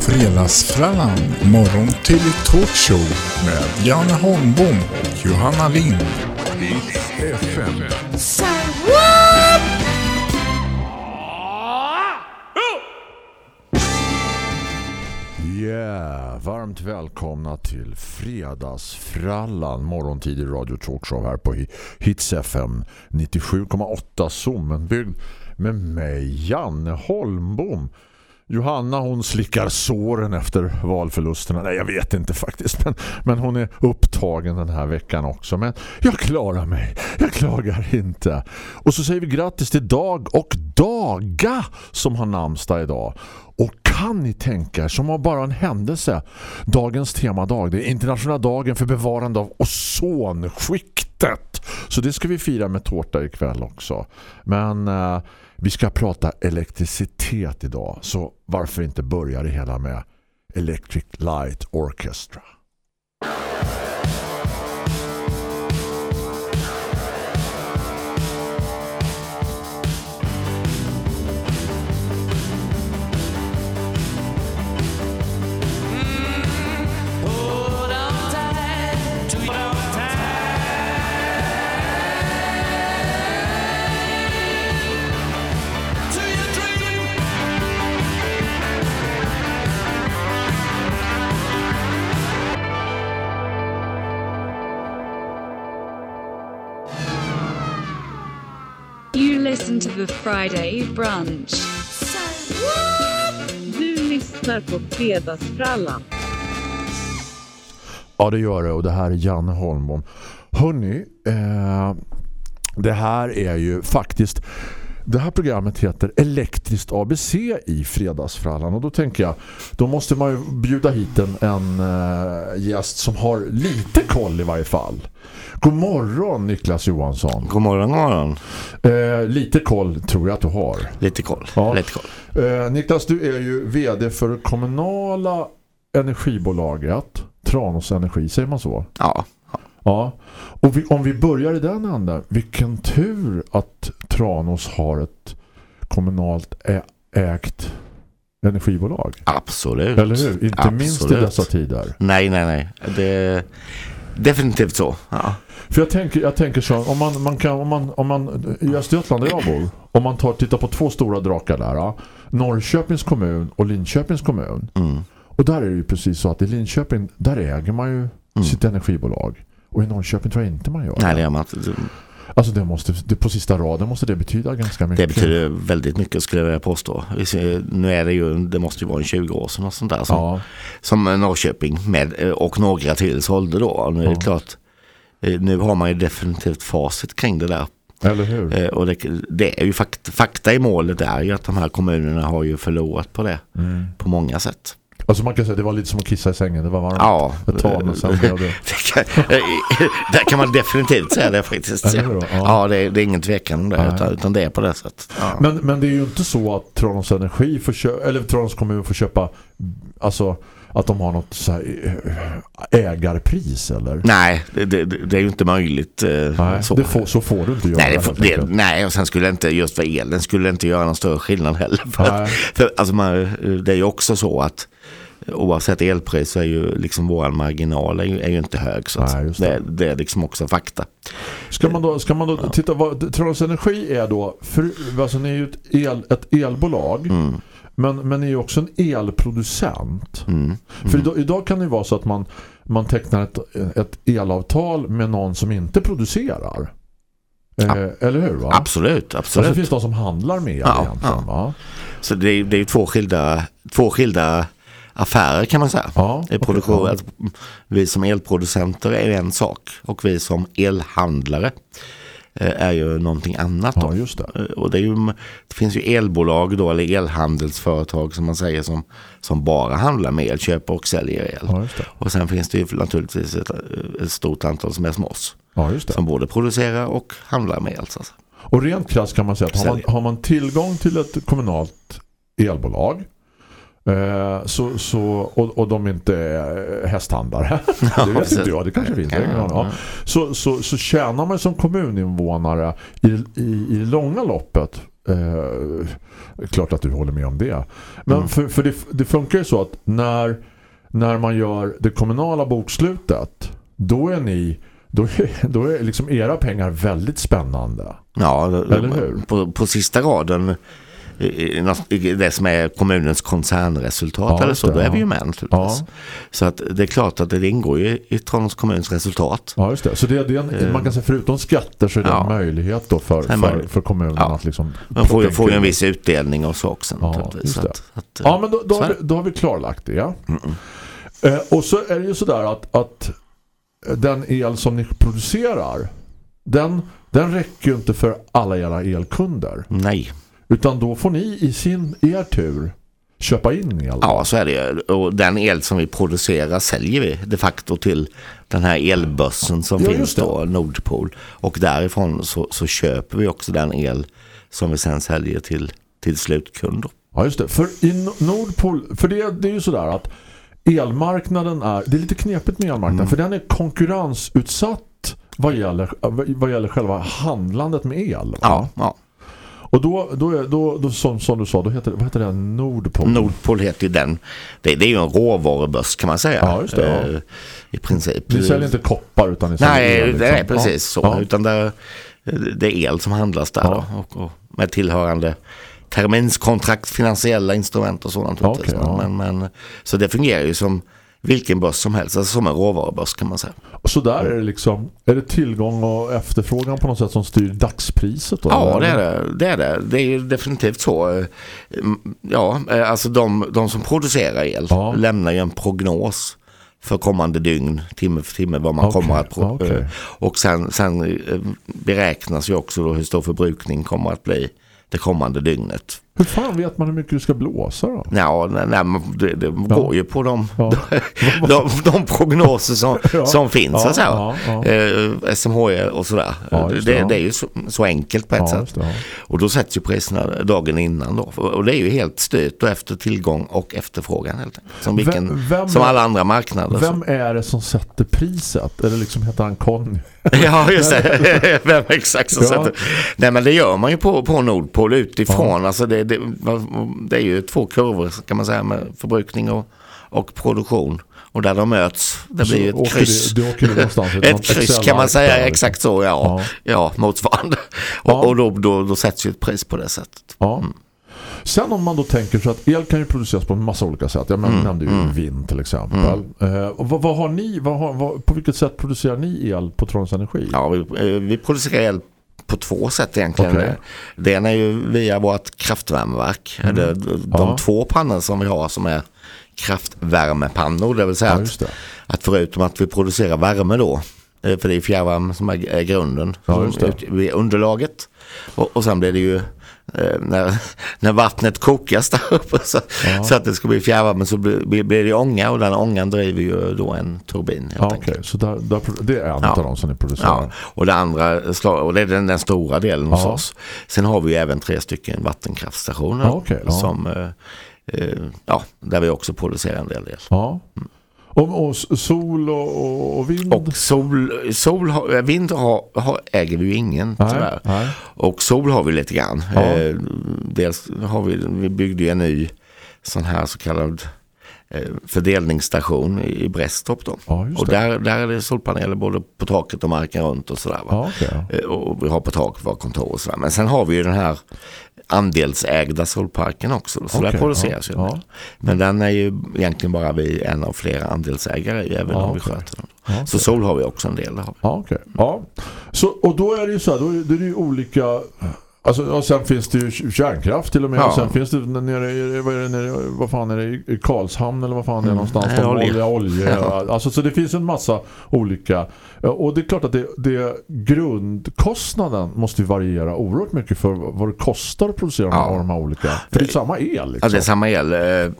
Fredagsfrallan, morgon till talkshow med Janne Holmbom och Johanna Lind. FM. Yeah, varmt välkomna till Fredagsfrallan morgontidig radio talkshow här på Hits FM 97,8 Sommenbygd med mig Janne Holmbom. Johanna hon slickar såren efter valförlusterna. Nej jag vet inte faktiskt men, men hon är upptagen den här veckan också. Men jag klarar mig. Jag klagar inte. Och så säger vi grattis till Dag och Daga som har namnsdag idag. Och kan ni tänka er som har bara en händelse dagens temadag. Det är internationella dagen för bevarande av ozonskiktet. Så det ska vi fira med tårta ikväll också. Men eh, vi ska prata elektricitet idag. Så varför inte börja det hela med Electric Light Orchestra. The Friday brunch. Du lyssnar på Fredagsfrallan. Ja, det gör det. Och det här är Janne Holmbom. Hörrni, eh, det här är ju faktiskt... Det här programmet heter Elektriskt ABC i Fredagsfrallan. Och då tänker jag, då måste man ju bjuda hit en, en eh, gäst som har lite koll i varje fall. God morgon Niklas Johansson. God morgon, god morgon. Eh, lite koll tror jag att du har. Lite koll. Ja. Lite koll. Eh, Niklas, du är ju vd för kommunala energibolaget Tranås Energi, säger man så? Ja. Ja. Och vi, om vi börjar i den änden, vilken tur att Tranås har ett kommunalt ägt energibolag. Absolut. Eller hur? Inte minst i Absolut. dessa tider. Nej, nej, nej. Det definitivt så. Ja. För jag tänker, jag tänker så, om man, man kan, om man, om man, i Östergötland där jag bor, om man tar, tittar på två stora drakar där, ja, Norrköpings kommun och Linköpings kommun. Mm. Och där är det ju precis så att i Linköping, där äger man ju sitt energibolag. Och i Norrköping tror jag inte man gör Nej, det gör man inte. Alltså det måste, det, på sista raden måste det betyda ganska mycket. Det betyder väldigt mycket skulle jag påstå. Nu är det ju, det måste ju vara en 20 år sedan och sånt där som, Ja, som Norrköping med, och några till sålde då. Nu är det Ja. klart, eh, nu har man ju definitivt facit kring det där. eller hur? Eh, Och det, det är ju fakta, fakta i målet är ju att de här kommunerna har ju förlorat på det Mm. på många sätt. Alltså man kan säga det var lite som att kissa i sängen. Det var varmt Ja, ett tag men sen blev det... Det kan, där kan man definitivt säga det faktiskt. Ja. Ja, det, är, det är ingen tvekan om det, utan, utan det är på det sättet. Ja. Men, men det är ju inte så att Tranås Energi får köpa, eller Tranås kommun får köpa alltså att de har något så eh, ägarpris eller? Nej, det, det, det är ju inte möjligt. eh, Nej, så. får, så får du inte göra. Nej, det, får- det, nej, och sen skulle inte, just för elen skulle inte göra någon större skillnad heller. För, att, för alltså man, det är ju också så att oavsett elpris så är ju liksom vår marginal är ju, är ju inte hög. Så Nej, det. det. Det, är liksom också fakta. Ska man då, ska man då titta vad Tranås Energi är då för, alltså ni är ju ett, el, ett elbolag Mm, men, men ni är ju också en elproducent. mm, För idag, idag kan det ju vara så att man, man tecknar ett, ett elavtal med någon som inte producerar. Eh, eller hur va? Absolut, Alltså absolut. det finns de som handlar med el Ja, egentligen ja. va? Så det är, det är ju två skilda, två skilda affärer kan man säga. Ja, I produktion, okej, alltså, vi som elproducenter är en sak och vi som elhandlare eh, är ju någonting annat. Ja, Då. just det. Eh, Och det, ju, det finns ju elbolag då, eller elhandelsföretag som man säger som, som bara handlar med el, köper och säljer el. Ja. Och sen finns det ju naturligtvis ett, ett stort antal som är som oss. Ja. Som både producerar och handlar med el. Så. att säga. Och rent krasst kan man säga att har man, har man tillgång till ett kommunalt elbolag eh, så, så, och, och de inte är hästhandlare det vet inte jag, det kanske finns det, Ja. Så, så, så tjänar man som kommuninvånare i, i, i långa loppet Eh, klart att du håller med om det. Men Mm. för, för det, det funkar ju så att när, när man gör det kommunala bokslutet då är ni då är, då är liksom era pengar väldigt spännande. Ja, Eller hur? På, på sista raden det som är kommunens koncernresultat Ja, eller så, det, då är vi ja. ju med naturligtvis. Ja. Så att det är klart att det ingår ju i Tranås kommuns resultat. Ja, just det. Så det, det är en, man kan säga förutom skatter så är det Ja. en möjlighet då för, för, för kommunen Ja. att liksom Man får får ju en viss utdelning och så också. Ja, naturligtvis. det. att, att, Ja, men då, då, har vi, då har vi klarlagt det. Ja. Eh, och så är det ju sådär att, att den el som ni producerar den, den räcker ju inte för alla era elkunder. Nej, Utan då får ni i sin er tur köpa in el. ja så är det. Och den el som vi producerar säljer vi de facto till den här elbörsen som Ja, finns då, Nordpol. Och därifrån så, så köper vi också den el som vi sen säljer till, till slutkunder. Ja, just det. För i No- Nordpol, för det, det är ju sådär att elmarknaden är, det är lite knepigt med elmarknaden Mm. för den är konkurrensutsatt vad gäller, vad gäller själva handlandet med el. va? Ja, ja. Och då, då, då, då som, som du sa, då heter, vad heter det? Nordpol? Nordpol heter ju den. Det, det är ju en råvarubörs kan man säga. Ja, just det, ja. Eh, I princip. Ni säljer inte koppar utan ni säljer Nej, el. liksom. det är precis så. Ja. Utan det, det är el som handlas där. Ja. då, Och, och med tillhörande terminskontrakt, finansiella instrument och sådant. Okej, ja. men, men, så det fungerar ju som vilken börs som helst. Alltså som en råvarubörs kan man säga. Så där är det liksom, är det tillgång och efterfrågan på något sätt som styr dagspriset då? Ja, det är det. Det är, det. Det är definitivt så. Ja, eh, alltså de, de som producerar el Ja. lämnar ju en prognos för kommande dygn, timme för timme, vad man Okej, kommer att... okej. eh, Och sen, sen eh, beräknas ju också hur stor förbrukning kommer att bli det kommande dygnet. Hur fan vet man hur mycket det ska blåsa då? Ja, nej, nej, det, det går ju på de, Ja. de, de prognoser som, Ja. som finns. Ja, så säga. ja, ja. Eh, SMHI och sådär. Ja, det, det, ja. det är ju så, så enkelt på ett Ja, sätt. ja. Och då sätts ju priserna dagen innan då. Och det är ju helt styrt då efter tillgång och efterfrågan helt enkelt. Som, vilken, Vem- vem- som alla andra marknader. Vem är det som sätter priset? Eller liksom heter han Conny? Ja, just det. Vem exakt som Ja. sätter. Nej, men det gör man ju på, på Nordpol utifrån. Alltså det, det, det är ju två kurvor kan man säga med förbrukning och, och produktion. Och där de möts, det blir ju Så ett kryss. Du, du Ett kryss kan man säga, där, liksom. exakt så, ja. Ja, motsvarande. Ja. Och, och då, då, då sätts ju ett pris på det sättet. Ja. Sen om man då tänker så att el kan ju produceras på en massa olika sätt. Jag Mm, nämnde ju vind till exempel. Eh, och vad, vad har ni, vad har, vad, på vilket sätt producerar ni el på Trons Energi? Ja, vi, eh, vi producerar el på två sätt egentligen. Okej. Det ena är ju via vårt kraftvärmeverk. Det, de Mm. Ja. två pannor som vi har som är kraftvärmepannor. Det vill säga Ja, att, att förutom att vi producerar värme då. eh, För det är fjärrvärme som är, grunden. Ja, vid underlaget. Och, och sen blir det ju eh, när, när vattnet kokas där uppe så, Ja. så att det ska bli fjärrvärme så blir, blir det ånga och den ångan driver ju då en turbin Ja, okej. Så där, där, det är en Ja. av dem som ni producerar. Ja, och det andra och det är den, den stora delen hos oss. Sen har vi ju även tre stycken vattenkraftstationer ja. som, eh, eh, ja, där vi också producerar en del el. Ja. Och, och s- sol och, och, och vind? Och sol, sol eh, vind har, har, äger vi ju ingen nej, tyvärr. nej. Och sol har vi lite grann. Ja. Eh, dels har vi, vi byggde ju en ny sån här så kallad eh, fördelningsstation i i Brästorp då. Ja, och där, där är det solpaneler både på taket och marken runt och sådär. Ja, ja. Eh, Och vi har på taket våra kontor och sådär. Men sen har vi ju den här andelsägda solparken också. Så Okej, där produceras ja, ju ja. Men den är ju egentligen bara vi en av flera andelsägare i, även Ja, om vi sköter den. Ja, Så sol har vi också en del. Vi. Ja, okej. Ja. Så, och då är det ju så här, då är, då är det ju olika... Alltså, och sen finns det ju kärnkraft till och med. Ja. Och sen finns det nere i, vad, är det, nere, vad fan är det, i Karlshamn eller vad fan är det någonstans? Nej, olja. olja, olja. Alltså, så det finns en massa olika. Och det är klart att det, det grundkostnaden måste ju variera oerhört mycket för vad det kostar att producera Ja. de här olika. För det är samma el liksom. Ja, det är samma el. Eh,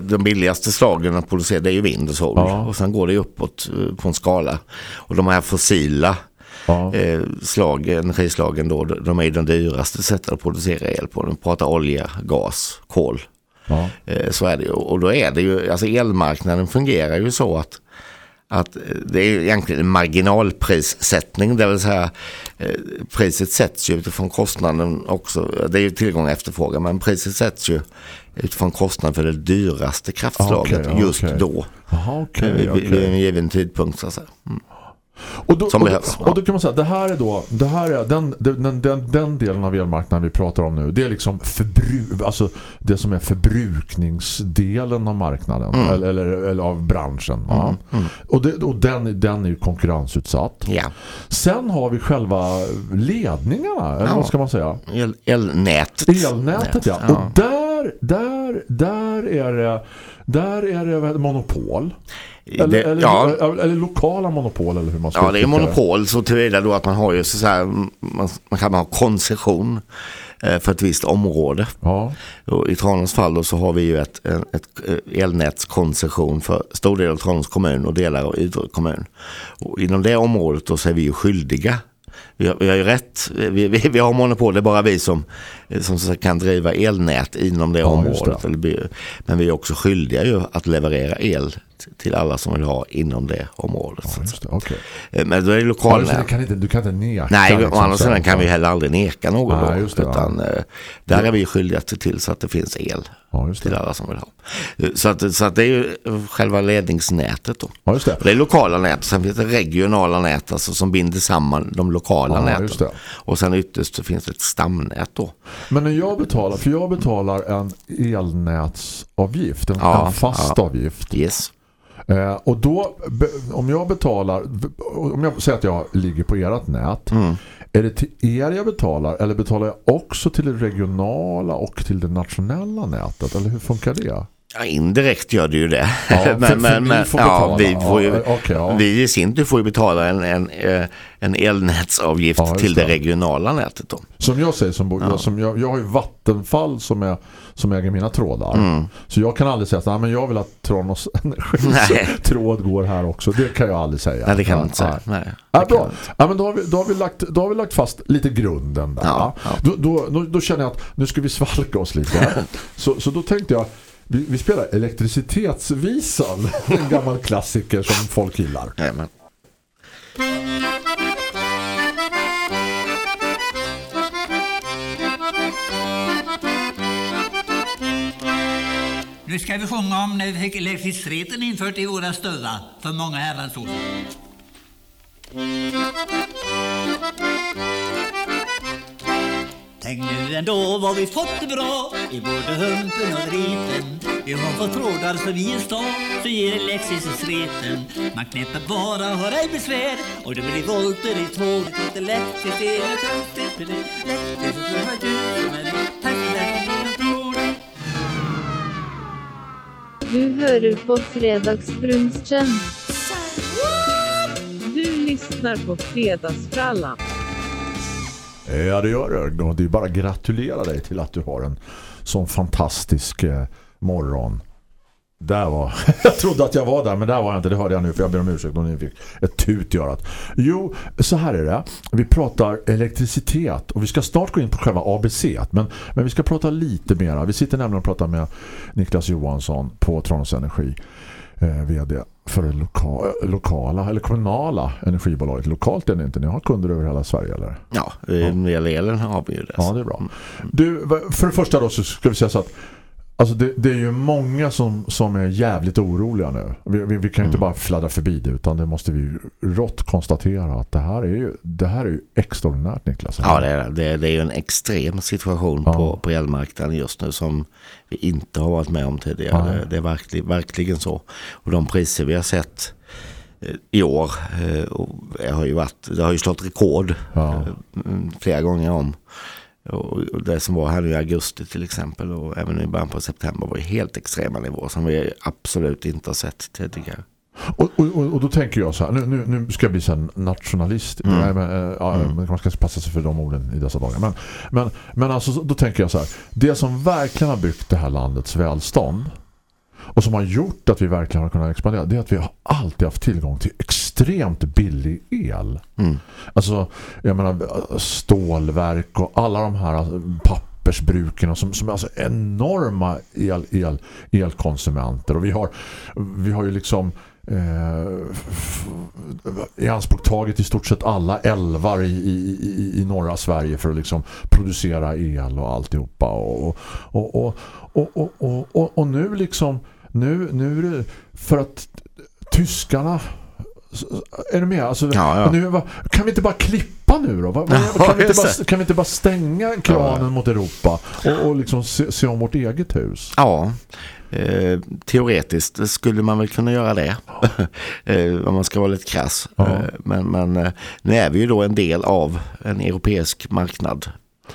de- billigaste slagen att producera det är ju vind och sol. Ja. Och sen går det uppåt eh, på en skala. Och de här fossila Ja. eh, slag, energislagen då, de är de dyraste sättet att producera el på. De pratar olja, gas, kol. Ja. Eh, Så är det ju. Och då är det ju, alltså elmarknaden fungerar ju så att, att eh, det är egentligen en marginalprissättning, det vill säga eh, priset sätts ju utifrån kostnaden också. Det är ju tillgång och efterfrågan, men priset sätts ju utifrån kostnaden för det dyraste kraftslaget Okej, just okej. då. Jaha, okej, vid, okej. vid en given tidpunkt så att säga. Mm. Och då, Som och, behövs, och då kan man säga, det här är då det här är den, den, den, den delen av elmarknaden vi pratar om nu, det är liksom förbru, alltså det som är förbrukningsdelen av marknaden Mm. eller, eller, eller av branschen. va? Och, det, och den, den är ju konkurrensutsatt. Ja, Sen har vi själva ledningarna, eller Ja. vad ska man säga? El, elnätet. Elnätet, ja. Ja. Och där, där, där är det där är det monopol. Eller, Det- eller, ja. eller lokala monopol eller hur man ska Ja, det är monopol så tillvida då att man har ju så, här, man, man kan ha koncession eh, för ett visst område. Ja. Och I Tranås fall då så har vi ju ett, en- ett eh, elnätskoncession för stor del av Tranås kommun och delar av Ydre kommun. Och inom det området då så är vi ju skyldiga. Vi har, vi har ju rätt, vi, vi, vi har monopol, det är bara vi som, eh, som kan driva elnät inom det Ja, området. det. Men vi är också skyldiga ju att leverera el till alla som vill ha inom det området. Ja, det. Säga. Eh, Men då är det Ja, lokalnät. det, du, kan inte, du kan inte neka. Nej, liksom, å andra sidan kan vi heller aldrig neka någon Nej, då. ja. utan, eh, där är vi skyldiga att se till så att det finns el Ja, till alla som vill ha. Så att, så att det är ju själva ledningsnätet då. Ja, det. Det är lokala nät, sen finns det regionala nät alltså, som binder samman de lokala Ja, näten. Och sen ytterst så finns det ett stamnät då. Men när jag betalar, för jag betalar en elnätsavgift, en, Ja, en fast ja. avgift. Yes. Eh, och då, om jag betalar, om jag säger att jag ligger på ert nät, Mm. är det till er jag betalar eller betalar jag också till det regionala och till det nationella nätet? Eller hur funkar det? Ja, indirekt gör det ju det. Ja, för- för vi får ja, betala. vi, får ju, Ja, okej, ja. vi i sin tur får ju betala en, en, eh, en elnätsavgift till det. det. regionala nätet då. Som jag säger, som, jag, som jag, jag har ju Vattenfall som, är, som äger mina trådar. Mm. Så jag kan aldrig säga att "Nej, men jag vill att Nej. tråd går här också. Det kan jag aldrig säga. Nej, det kan man inte säga. nej. Nej, bra. Ja, men då, har vi, då, har vi lagt, då har vi lagt fast lite grunden där. Då, då, då, då känner jag att nu ska vi svalka oss lite. så, så då tänkte jag, vi, vi spelar elektricitetsvisan. En gammal klassiker som folk gillar. Nej, men. Nu ska vi sjunga om när vi fick elektriciteten infört i våra stuggar för många herrans år. Tänk nu ändå vad vi fått det bra i både humpen och driten. Vi har fått trådar så vi en stad så ger elektriciteten. Man knäpper bara, har ej besvär och det blir volter i tåget. Ett är konstigt, det är elektriskt som är du som är det. Tack för det, tror du. hör på Fredagsbrunchen. Du lyssnar på Fredagsfrallan. Eh, ja, det gör det. Det är bara att gratulera dig till att du har en sån fantastisk eh, morgon. Där var, jag trodde att jag var där men där var jag inte, det hörde jag nu för jag ber om ursäkt om ni fick ett tut i örat. Jo, så här är det. Vi pratar elektricitet och vi ska snart gå in på själva ABC men, men vi ska prata lite mera. Vi sitter nämligen och pratar med Niklas Johansson på Tranås Energi eh, vd för det loka, lokala eller kommunala energibolaget. Lokalt är det inte, ni har kunder över hela Sverige eller? Ja, när det gäller elen har vi ju det. Ja, det är bra. Du, för det första då så ska vi säga så att alltså det, det är ju många som, som är jävligt oroliga nu. Vi, vi, vi kan ju inte bara fladdra förbi det utan det måste vi rått konstatera att det här är ju, det här är ju extraordinärt Niklas. Ja, det är, det, det är ju en extrem situation Ja. på, på elmarknaden just nu som vi inte har varit med om tidigare. Det, det är verkligen, verkligen så. Och de priser vi har sett eh, i år eh, har ju varit, det har ju slått rekord Ja. eh, mm, flera gånger om. Och det som var här nu i augusti till exempel och även i början på september var ju helt extrema nivåer som vi absolut inte har sett tidigare. Och, och, och då tänker jag så här, nu, nu, nu ska jag bli så nationalist. Mm. Nej, men, eh, ja, men Man ska passa sig för de orden i dessa dagar. Men, men, men alltså, så- då tänker jag så här, det som verkligen har byggt det här landets välstånd och som har gjort att vi verkligen har kunnat expandera det är att vi har alltid haft tillgång till extremt billig el. Mm. Alltså, jag menar stålverk och alla de här alltså, pappersbruken och som, som är alltså enorma el, el, elkonsumenter och vi har, vi har ju liksom eh, i anspråk tagit i stort sett alla älvar i, i, i, i norra Sverige för att liksom producera el och alltihopa och, och, och, och, och, och, och, och nu liksom nu, nu för att tyskarna är du med? Alltså, Ja, ja. Nu, va- kan vi inte bara klippa nu då? Va, Ja, kan, vi inte bara, kan vi inte bara stänga kranen mot Europa och, och liksom se, se om vårt eget hus? Ja, eh, teoretiskt skulle man väl kunna göra det. eh, om man ska vara lite krass. Eh, men men eh, nu är vi ju då en del av en europeisk marknad.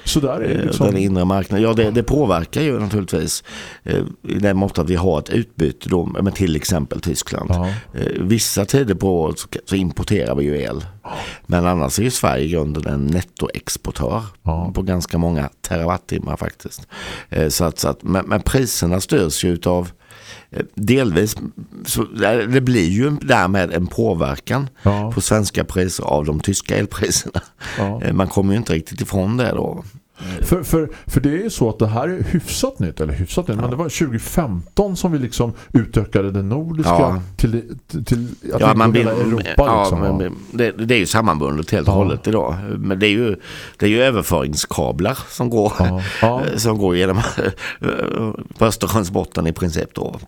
Så där är det Eh, liksom... Den inre marknaden. Ja, det, det påverkar ju naturligtvis. Eh, I den mått att vi har ett utbyte då med till exempel Tyskland. Ja. Eh, Vissa tider på året så, importerar vi ju el. Men annars är ju Sverige i grunden en nettoexportör Ja. på ganska många terawattimmar faktiskt. Så att, så att, men, men priserna styrs ju eh, delvis, så det det blir ju därmed en påverkan Ja. på svenska priser av de tyska elpriserna. Ja. Eh, Man kommer ju inte riktigt ifrån det då. För, för, för det är ju så att det här är hyfsat nytt, eller hyfsat nytt, men det var 2015 som vi liksom utökade det nordiska Ja. till, till, att Ja, man vill, Europa. ja, liksom, men, det, det är ju sammanbundet helt och Ja. hållet idag. Men det är ju, det är ju överföringskablar som går, Ja. Ja. som går genom på Östersjöns botten i princip. Då.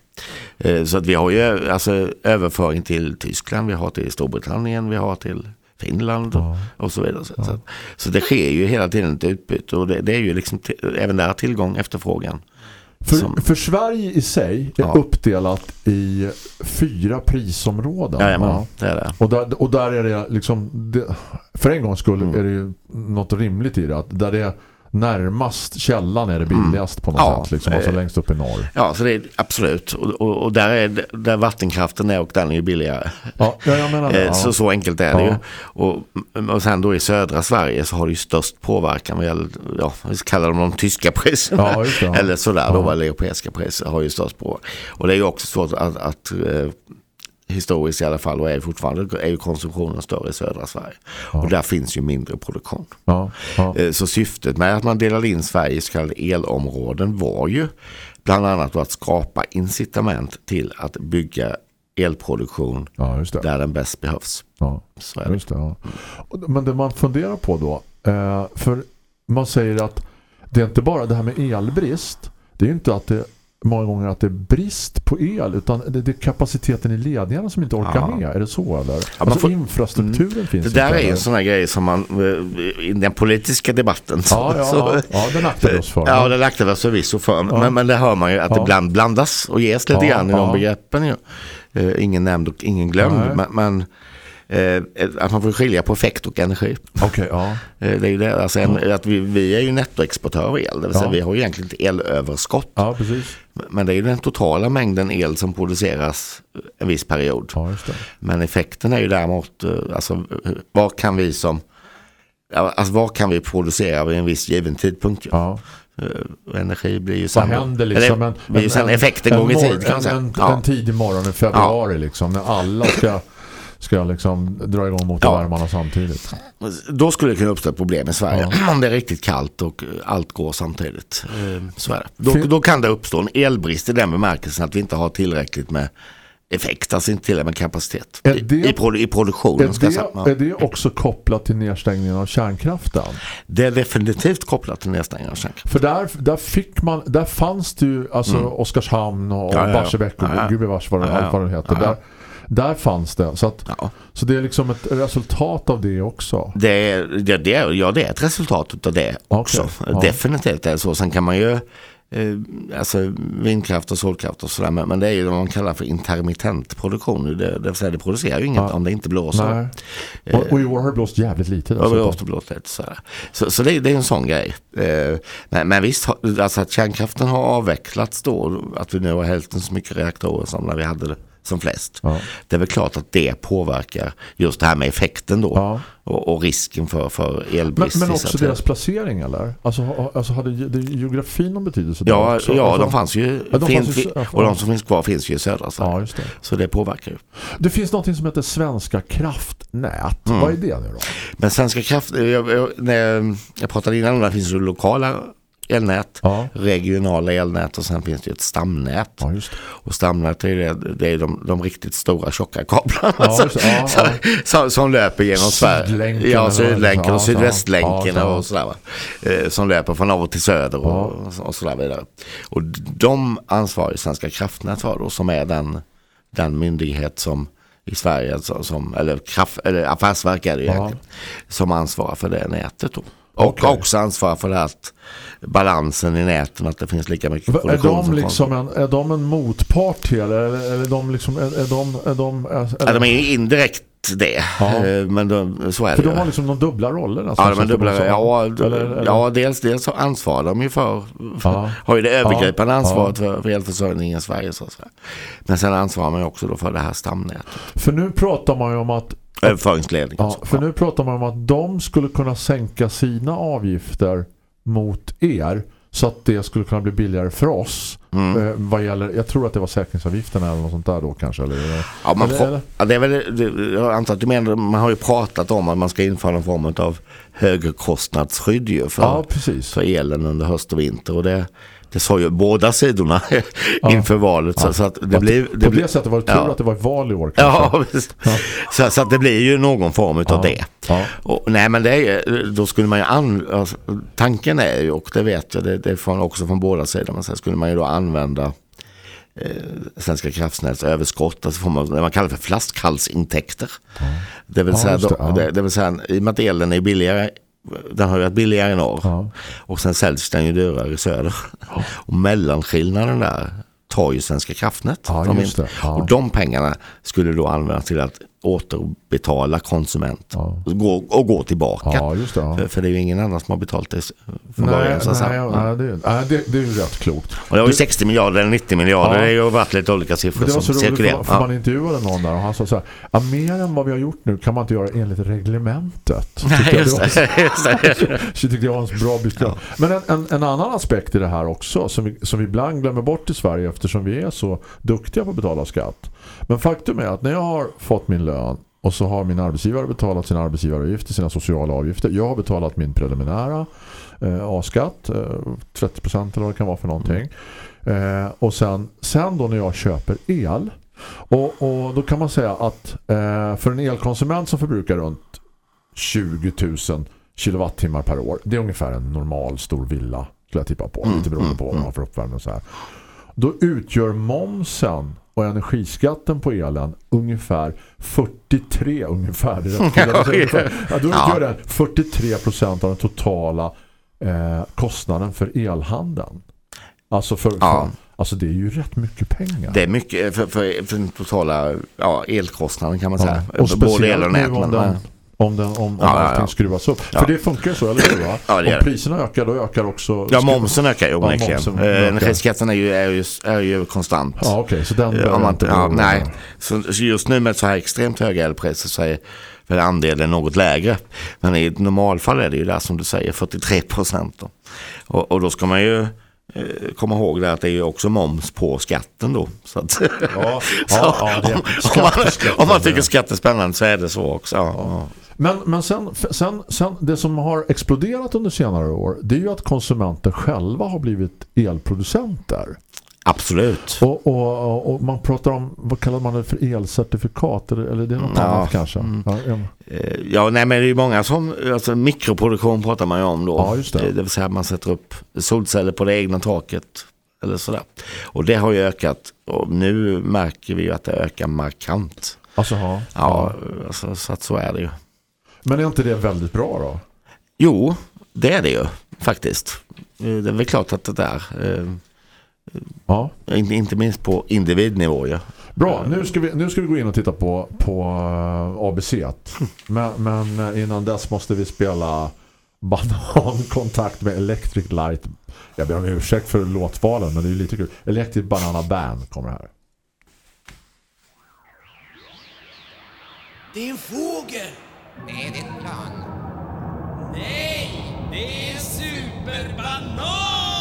Eh, Så att vi har ju alltså, överföring till Tyskland, vi har till Storbritannien, vi har till Finland Ja. och så vidare. Så, så, att- så det sker ju hela tiden ett utbyte och det, det är ju liksom även där tillgång efterfrågan. För, som- för Sverige i sig är Ja. uppdelat i fyra prisområden. Jajamän, Ja. det är det. Och där, och där är det liksom det, för en gångs skull Mm. är det ju något rimligt i det att där det är närmast källan är det billigast på något Mm. Ja, sätt liksom, alltså längst upp i norr. Ja, så det är absolut. Och, och, och där är där vattenkraften är och den är ju billigare. Ja, ja, jag menar det. Eh, Ja. Så, så enkelt är det Ja. ju. Och, och sen då i södra Sverige så har det ju störst påverkan vad gäller, ja, vi ska kalla dem de tyska priserna. Ja, det. Eller sådär då, Ja. eller europeiska priser har ju störst påverkan. Och det är ju också svårt att, att eh, historiskt i alla fall och är fortfarande är ju konsumtionen större i södra Sverige. Och där finns ju mindre produktion. Ja, ja. Eh, Så syftet med att man delade in Sverige i så kallade elområden var ju bland annat att skapa incitament till att bygga elproduktion ja, där den bäst behövs. Ja. Så är det. Just det, ja. Men det man funderar på då, eh, för man säger att det är inte bara det här med elbrist, det är ju inte att det många gånger att det är brist på el utan det, det är kapaciteten i ledningarna som inte orkar Ja. med. Är det så eller? man alltså får- infrastrukturen finns Det där inte, är en sån här grej som man eh, i den politiska debatten Ja, ja, så, ja, ja, den aktar oss för. Ja, det aktar oss förvisso för. Ja. Men, men det hör man ju att Ja. det ibland blandas och ges lite Ja, grann i de ja. begreppen. Ju. Eh, ingen nämnd och ingen glömd. Nej. Men, men att man får skilja på effekt och energi. Okej, ja. Eh, Det är det. Alltså en, att vi, vi är ju nettoexportör av el. Det vill säga Ja. vi har ju egentligen ett elöverskott. Ja, precis. Men det är ju den totala mängden el som produceras en viss period. Ja. Men effekten är ju däremot, eh, alltså eh, vad kan vi som, alltså vad kan vi producera vid en viss given tidpunkt? Ja. Eh, Energi blir ju Vad sen, händer liksom? eller, ju sen en, effekten en, går i tid kan man en, säga. en, Ja. en tidig morgon i februari liksom, när alla ska, ska liksom dra igång motorvärmarna samtidigt. Då skulle det kunna uppstå ett problem i Sverige. Om det är riktigt kallt och allt går samtidigt. Eh, Så är det. Då, då kan det uppstå en elbrist i den bemärkelsen att vi inte har tillräckligt med effekt, alltså inte tillräckligt med kapacitet. I, det- i, produ- i produktionen. Är ska jag säga. det, Ja. är det också kopplat till nedstängningen av kärnkraften? Det är definitivt kopplat till nedstängningen av kärnkraft. För där, där fick man, där fanns det ju alltså Oskarshamn och Mm. Ja, ja, ja. Barsebäck och Ja, ja. gubevars vad det, Ja, ja. allt vad det heter. Ja, ja. Där, där fanns det. Så, att, Ja. så det är liksom ett resultat av det också. Det är, det, det, ja, det är ett resultat av det också. ja. Definitivt är det så. Sen kan man ju eh, alltså vindkraft och solkraft och sådär. Men, men det är ju vad man kallar för intermittent produktion. Det, det vill säga det producerar ju inget Ja. om det inte blåser. Och, och i år har det blåst jävligt lite. Ja, det blåsa lite sådär. Så, så det, det är en sån grej. Eh, men, men visst, alltså att kärnkraften har avvecklats då, att vi nu har hälften så mycket reaktorer som när vi hade det som flest. Ja. Det är väl klart att det påverkar just det här med effekten då. Ja. Och, och risken för, för Men, elbrist. men vissa också deras placering eller? Alltså, alltså hade ge- det geografin någon betydelse? Ja, också? ja alltså, de fanns ju. Ja, de fanns ju- och de som finns kvar finns ju i södra. Ja, just det. Så det påverkar ju. Det finns något som heter Svenska kraftnät. Vad är det nu då? Men Svenska kraft, jag, jag, när jag pratade innan, där finns det lokala elnät, Ja. regionala elnät och sen finns det ett stamnät. Ja, det. Och stamnät är, det, det är de, de riktigt stora tjocka kablarna Ja, som, som, som, som löper genom Sverige. Sydlänken Ja. Sydlänken och Sydvästlänken och sådär. Va? Eh, som löper från norr till söder och, och sådär vidare. Och de ansvarar Svenska kraftnät för då, som är den, den myndighet som i Sverige, som, eller, kraft, eller affärsverk är det egentligen, som ansvarar för det nätet. Då. Och Okej. också ansvarar för att balansen i näten, att det finns lika mycket Är produktion de, som liksom en, är de en motpart till eller, eller är de liksom är, är de, är de, är, Ja, de är ju indirekt det. Ja. Eh, Men de, så är för det de har liksom de dubbla rollerna. Ja, som de är dubbla, som. ja, Eller- eller- ja dels, dels så ansvarar de ju för, Ja. har ju det övergripande Ja. ansvaret för, för elförsörjningen i Sverige. Så säga. Men sen ansvarar man ju också då för det här stamnätet. För nu pratar man ju om att Överföringsledning. Ja, alltså. för nu pratar man om att de skulle kunna sänka sina avgifter mot er så att det skulle kunna bli billigare för oss. Mm. Eh, vad gäller, jag tror att det var säkringsavgifterna eller något sånt där då kanske. Eller, Ja, man, eller, eller? ja, det är väl, det, jag antar att du menar, man har ju pratat om att man ska införa någon form av högkostnadsskydd ju för, Ja, precis. för elen under höst och vinter. Och det, det sa ju båda sidorna inför valet. Så, så att det Att blir, på det det sättet var det tur Ja. att det var val i år. Ja, visst. Så, så att det blir ju någon form av Ja. det. Ja. Och, nej men det är, då skulle man ju an, alltså, tanken är ju, och det vet jag, det, det är från, också från båda sidor, men sen skulle man ju då använda eh, Svenska kraftnäts överskott, alltså får man, det man kallar för flaskhalsintäkter. Det vill Ja, säga, det, ja. det, det vill säga, i och med att elen är billigare, den har ju varit billigare i norr Ja. och sen säljs den ju dyrare i söder. Och mellanskillnaden där tar ju Svenska kraftnät. Ja, De. Ja. Och de pengarna skulle då användas till att återbetala konsument Ja. och, gå, och gå tillbaka. Ja, det. Ja. För, för det är ju ingen annan som har betalt det från Nej, början. Så nej, säga. nej, det, nej det, det är ju rätt klokt. Och det var ju Du- 60 miljarder eller 90 miljarder. Ja. Det har ju varit lite olika siffror så som cirkulerar. för, för man intervjuade någon där och han sa så här, mer än vad vi har gjort nu kan man inte göra enligt reglementet. Nej, Tyckte jag just det var- det. Just det. Så tyckte jag var en bra beskrivning. Men en, en, en annan aspekt i det här också som vi, som vi ibland glömmer bort i Sverige eftersom vi är så duktiga på att betala skatt. Men faktum är att när jag har fått min lön och så har min arbetsgivare betalat sina arbetsgivaravgifter, sina sociala avgifter. Jag har betalat min preliminära eh, A-skatt, eh, 30% eller vad det kan vara för någonting. Eh, och sen, sen då när jag köper el och, och då kan man säga att eh, för en elkonsument som förbrukar runt 20 000 kilowattimmar per år. Det är ungefär en normal stor villa skulle jag tippa på. Lite beroende på vad man har för uppvärmning och så här. Då utgör momsen och energiskatten på elen ungefär 43 ungefär. Det är. Ja, då utgör den 43 procent av den totala eh, kostnaden för elhandeln. Alltså, för, Ja. för, alltså det är ju rätt mycket pengar. Det är mycket för, för, för den totala ja, elkostnaden kan man Ja. säga. Och Både el och nu nät. Om den, om, om, Ja, ja, allting ja. skruvas upp. Ja. För det funkar så, eller hur? Va? Ja, det om priserna ökar, då ökar också... ja, momsen ökar ju onekligen. momsen Eh. Energiskatten är ju, är ju, är ju konstant. Ja, okej. så den Eh, Om man, inte ja, nej, så så just nu med så här extremt höga elpriser så är väl andelen något lägre. Men i ett normalfall är det ju där som du säger 43 procent. Då. Och, och då ska man ju eh, komma ihåg det att det är ju också moms på skatten då. Så att, Ja, så ja, ja, det- om, man, om man tycker skatt är spännande så är det så också. Ja, ja. Men, men sen, sen, sen, det som har exploderat under senare år det är ju att konsumenter själva har blivit elproducenter. Absolut. Och, och, och, man pratar om, vad kallar man det för elcertifikat? Eller, eller det är något Ja, annat kanske? mm. Ja, en- Eh, Ja, nej, men det är ju många som, alltså mikroproduktion pratar man ju om då. Ja, just det. Det vill säga att man sätter upp solceller på det egna taket eller sådär. Och det har ju ökat och nu märker vi ju att det ökar markant. Alltså, ja. Ja, Alltså, så att så är det ju. Men är inte det väldigt bra då? Jo, det är det ju faktiskt. Eh, Det är väl klart att det där, Ja. eh, inte- inte minst på individnivå ju. Bra, nu ska, vi, nu ska vi gå in och titta på, på uh, ABC. Men, men eh, innan dess måste vi spela Banankontakt med Electric Light. Jag ber om ursäkt för låtvalen, men det är ju lite kul. Electric Banana Band kommer här. Det är en fågel! Det är ditt plan. Nej! Det är superbanan!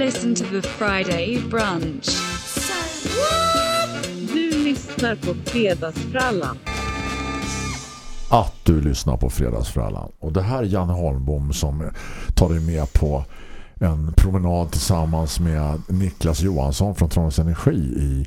En superbanan! the Friday brunch. Du lyssnar på Fredagsfrallan. att du lyssnar på Fredagsfrallan. Och det här är Janne Holmbom som tar dig med på en promenad tillsammans med Niklas Johansson från Trondheim Energi i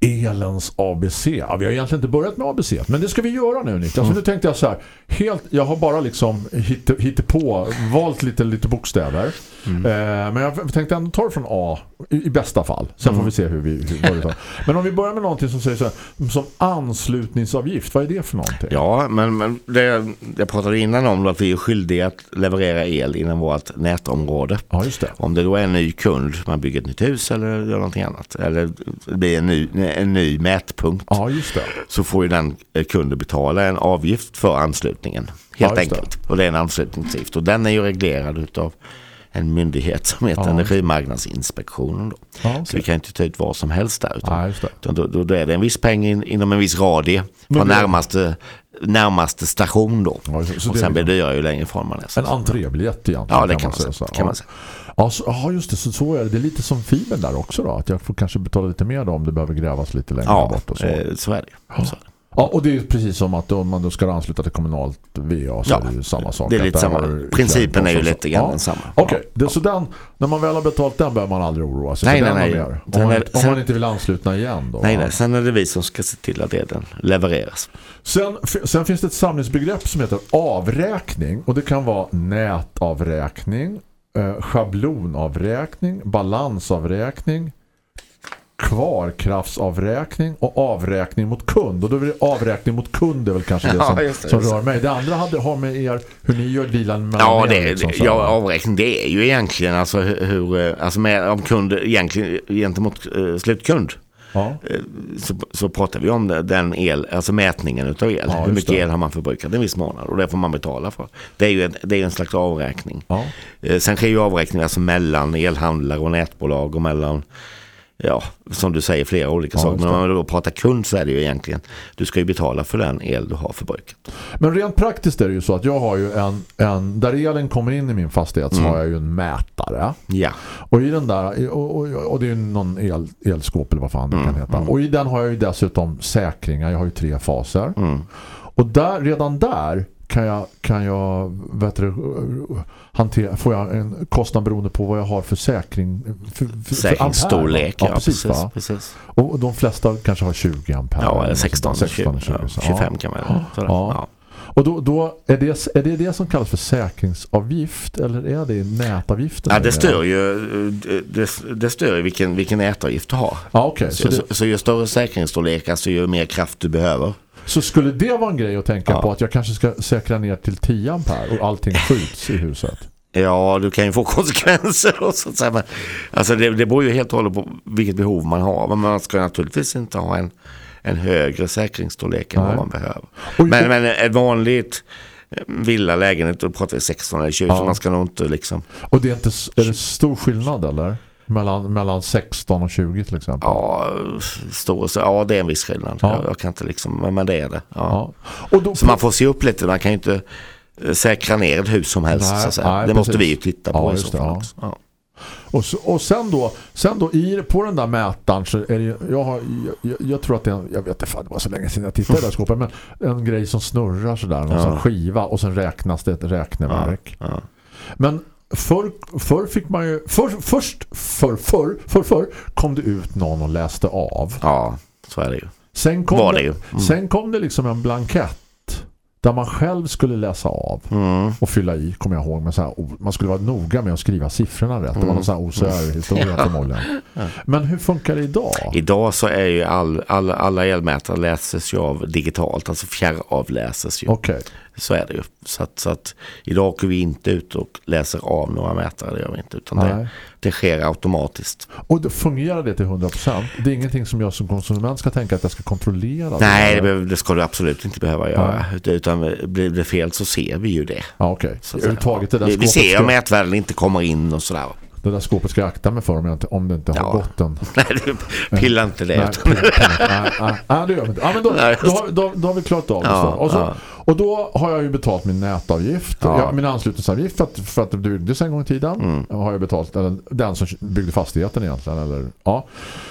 Elens ABC. Ja, vi har egentligen inte börjat med ABC, men det ska vi göra nu Niklas. Mm. För nu tänkte jag så här, helt, jag har bara liksom hitt, hitt på, valt lite, lite bokstäver. Mm. Eh, men jag tänkte ändå ta det från A i, i bästa fall. Sen Mm. får vi se hur vi hur, tar. Men om vi börjar med någonting som säger så här, som anslutningsavgift, vad är det för någonting? Ja, men, men det, jag pratade innan om att vi är skyldiga att leverera el inom vårt nätområde. Ja, just det. Om det då är en ny kund, man bygger ett nytt hus eller gör någonting annat. Eller det blir en ny, en ny mätpunkt. Ja. Så får ju den eh, kunden betala en avgift för anslutningen. Helt Ja, just det. enkelt. Och det är en anslutningsavgift. Och den är ju reglerad utav en myndighet som heter Ja. Energimarknadsinspektionen. Då. Ja, Så okej. vi kan inte ta ut vad som helst där. Utan, Ja, utan då, då, då är det en viss peng in, inom en viss radie Men från det- närmaste, närmaste station då. Ja, så- så och sen blir liksom- det dyrare ju längre ifrån man är. Så- En entrébiljett egentligen. Ja, det kan man säga. så. Kan ja. man säga. Ja, så, ja, just det. Så, så är det. Det är lite som fibern där också då. Att jag får kanske betala lite mer då om det behöver grävas lite längre Ja, bort och så. eh, så är det. Ja. Så. Ja, och det är precis som att om man då ska ansluta till kommunalt VA så Ja, är det ju samma sak. det är lite samma. Principen är ju lite grann ja. densamma. Okej, Ja. det, så den, när man väl har betalt den behöver man aldrig oroa sig Nej, nej, nej. Om, man, om sen- man inte vill anslutna igen då. Nej, ja. nej. Sen är det vi som ska se till att det den levereras. Sen, sen finns det ett samlingsbegrepp som heter avräkning och det kan vara nätavräkning, eh, schablonavräkning, balansavräkning, kvarkraftsavräkning och avräkning mot kund. Och då är det avräkning mot kund är väl kanske det Ja, som, just det, som rör mig. Det andra hade, har med er, hur ni gör dealen mellan Ja, det, liksom, ja, avräkning det är ju egentligen alltså hur, eh, alltså med, om kund egentligen gentemot uh, slutkund. Ja. eh, Så, så pratar vi om det, den el, alltså mätningen utav el. Ja, hur mycket det. el har man förbrukat en viss månad och det får man betala för. Det är ju en, det är en slags avräkning. Ja. Eh, Sen sker ju avräkningar alltså mellan elhandlare och nätbolag och mellan Ja, som du säger, flera olika Ja, saker. Men om man då pratar kund så är det ju egentligen, du ska ju betala för den el du har förbrukat. Men rent praktiskt är det ju så att jag har ju en, en där elen kommer in i min fastighet så Mm. har jag ju en mätare. Ja, Och i den där, och, och, och det är ju någon el, elskåp eller vad fan det kan heta. Och i den har jag ju dessutom säkringar. Jag har ju tre faser. mm. Och där, redan där kan jag, kan jag vet du, hantera, får jag en kostnad beroende på vad jag har för säkring för, för, säkringsstorlek. va? Ja, precis, precis, precis. Och de flesta kanske har 20 ampere. Ja, eller eller 16, 16 20, 20, ja, så, 25 kan man Ja. Ja. Ja. Och då, då är, det, är det det som kallas för säkringsavgift eller är det nätavgiften? Ja, det stör ju, det, det stör ju vilken, vilken nätavgift du har. Ja, okej. Så, Så, så, det, så ju större säkringsstorlek, alltså ju mer kraft du behöver. Så skulle det vara en grej att tänka Ja. på att jag kanske ska säkra ner till 10 ampere och allting skjuts i huset? Ja, du kan ju få konsekvenser och så att säga. Men, alltså det, det beror ju helt och hållet på vilket behov man har. Men man ska naturligtvis inte ha en, en högre säkringsstorlek än Nej. vad man behöver. Och- Men, men ett vanligt eh, villa, lägenhet, då pratar vi 16 eller 20. Ja. Så man ska nog inte liksom, Och det är, inte, är det stor skillnad eller? Mellan, mellan 16 och 20 till exempel? ja, stor, så, ja det är en viss skillnad. Ja. Jag, jag kan inte liksom, men, det är det. Ja. Ja. Och då, Så man får se upp lite, man kan ju inte eh, säkra ner ett hus som helst. Nej, så nej, det måste precis. vi ju titta på Ja, i så fall ja. Och, så, och sen då, sen då i, på den där mätaren så är det jag, har, jag, jag tror att det är en, jag vet inte, fan, det var så länge sedan jag tittade i det där skåpet, men en grej som snurrar sådär, Ja. sån skiva och sen räknas det ett räkneverk. Men förr, förr fick man ju, för, först för, för, för, för kom det ut någon och läste av. ja, så är det ju. Sen kom, Var det, ju. Mm. sen kom det liksom en blankett där man själv skulle läsa av Mm. och fylla i, kommer jag ihåg. Men så här, man skulle vara noga med att skriva siffrorna rätt. Det var Mm. någon sån här OCR-historia förmodligen. Men hur funkar det idag? Idag så är ju all, all, alla elmätare läses ju av digitalt, alltså fjärravläses ju. Okej. Så är det ju. Så att, så att idag åker vi inte ut och läser av några mätare, det gör vi inte. Utan Nej. det, det sker automatiskt. Och då fungerar det till 100%? Det är ingenting som jag som konsument ska tänka att jag ska kontrollera? Nej, det, det ska du absolut inte behöva göra. Utan blir det fel så ser vi ju det. Ja, okej. Det där vi, vi ser om mätvärden inte kommer in och sådär. Det där skåpet ska jag akta mig för om, jag inte, om det inte har Ja. gått en... Nej, du pillar inte det. Nej, utan- nej, nej, nej, det gör inte. Ja, men då, då, har, då, då har vi klarat av det. Ja, och, så, ja. och då har jag ju betalt min nätavgift, ja, min anslutningsavgift för att, för att det byggdes en gång i tiden. Mm. Har jag betalt, eller den som byggde fastigheten egentligen. Eller, ja.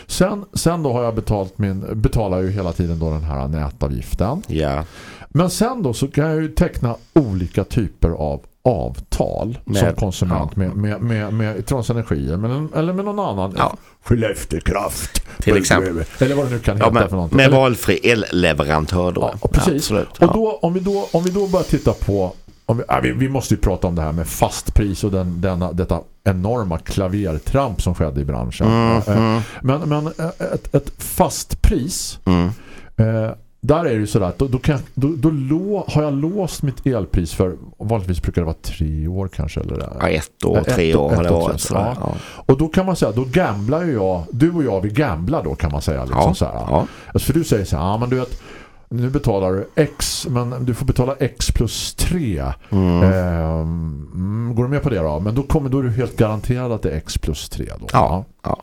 sen, sen då har jag betalt min, betalar ju hela tiden då den här nätavgiften. Ja, Men sen då så kan jag ju teckna olika typer av avtal Med- som konsument ja. med, med, med, med Transenergi men, eller med någon annan Ja. Skellefteåkraft Till exempel. eller vad det nu kan ja heta men, för någonting. med valfri elleverantör då. Ja, precis. absolut. Och Ja. då, om, vi då, om vi då börjar titta på om vi, ja, vi, vi måste ju prata om det här med fastpris och den, denna, detta enorma klavertramp som skedde i branschen. Mm, Eh, mm, Men, men eh, ett, ett fastpris mm. Där är det sådär då, då, kan, då, då lå, har jag låst mitt elpris för vanligtvis brukar det vara tre år kanske eller där. Ja, ett år, Ett tre år har ett det och varit. sådär. ja. Och då kan man säga, då gamblar ju jag, du och jag vi gamblar då kan man säga liksom Ja, så här. ja. Alltså, för du säger så här, ja men du vet nu betalar du X men du får betala X plus 3 Mm. mm, går du med på det då? Men då kommer då är du helt garanterad att det är X plus 3 då. Ja, ja.